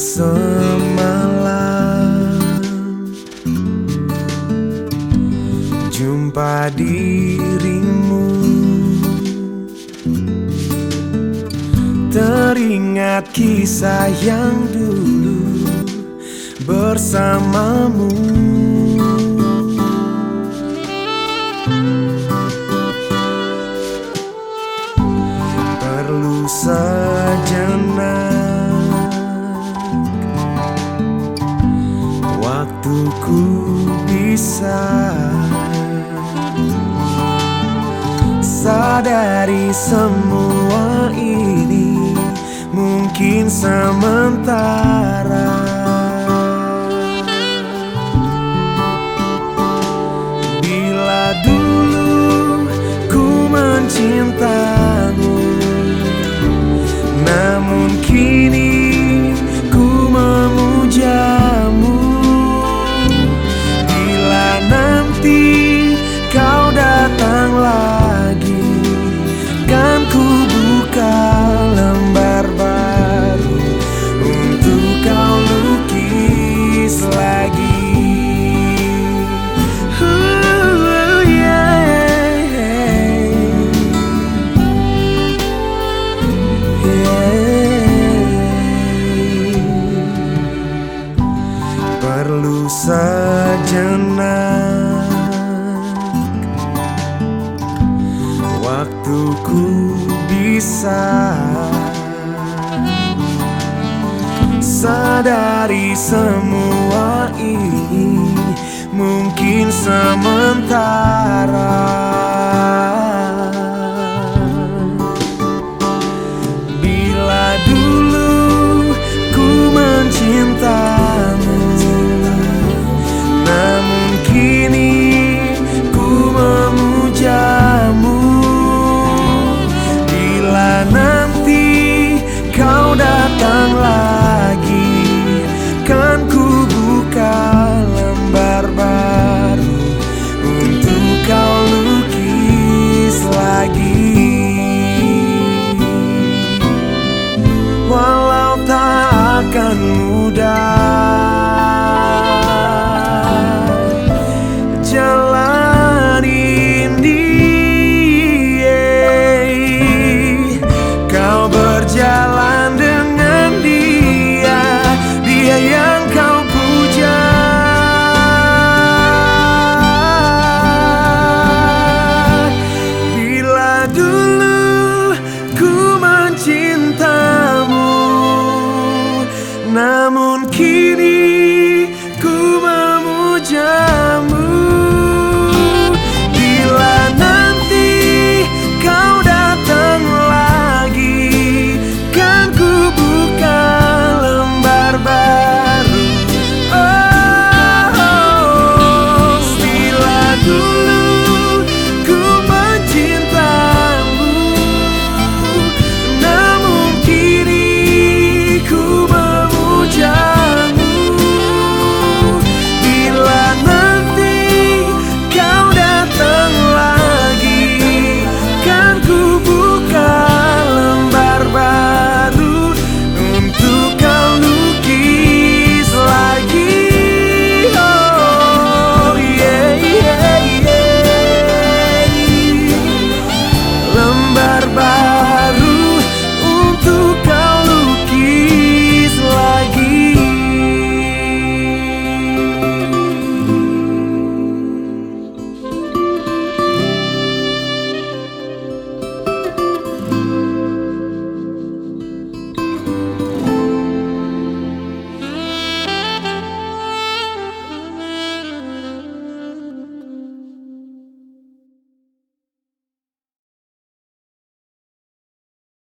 Semalam. Jumpa dirimu. Teringat kisah yang dulu Bersamamu Sadari semua ini Mungkin sementara sejenak Waktuku bisa Sadari semua ini Mungkin sementara